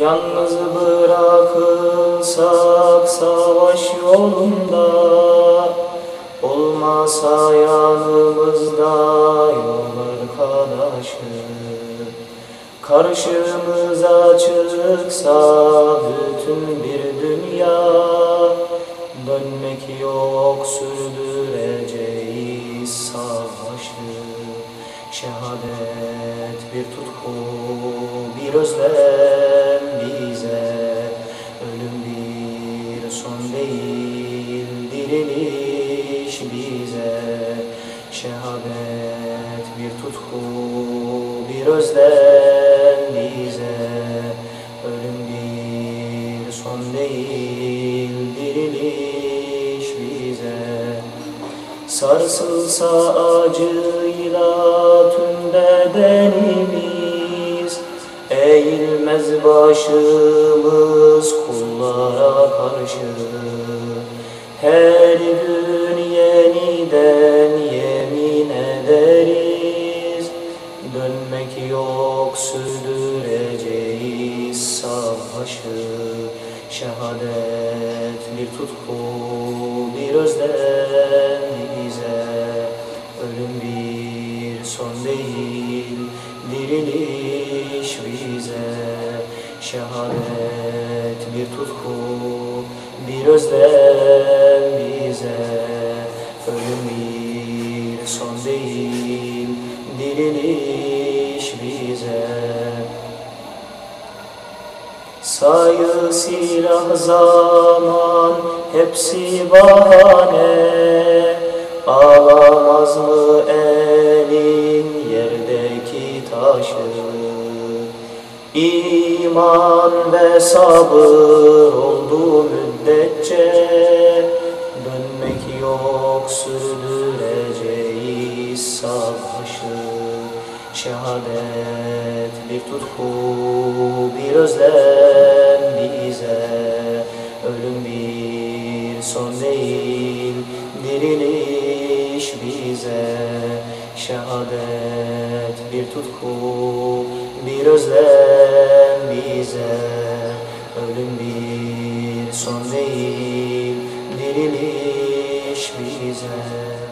Yalnız bırakılsak savaş yolunda Olmasa yanımızda yol arkadaşı. Karşımıza çıksa bütün bir dünya Dönmek yok sürdüreceğiz savaşı. Şehadet bir tutku bir özlem değil diriliş bize Şehadet bir tutku bir özlem bize. Ölüm bir son değil diriliş bize. Sarsılsa acıyla tüm bedenimiz Eğilmez başımız kullara karşı Her gün yeniden yemin ederiz. Dönmek yok sürdüreceğiz savaşı. Şehadet bir tutku bir özlem bize. Ölüm bir son değil diriliş bize. Şehadet bir tutku bir özlem bize. Ölüm son değil diriliş bize. Sayı silah zaman hepsi bahane. Ağlamaz mı elin yerdeki taşı? İman ve sabır oldu müddetçe yok sürdüreceğiz savaşı. Şehadet bir tutku bir özlem bize. Ölüm bir son değil diriliş bize. Şehadet bir tutku bir özlem bize. Ölüm bir son değil diriliş deixe-me.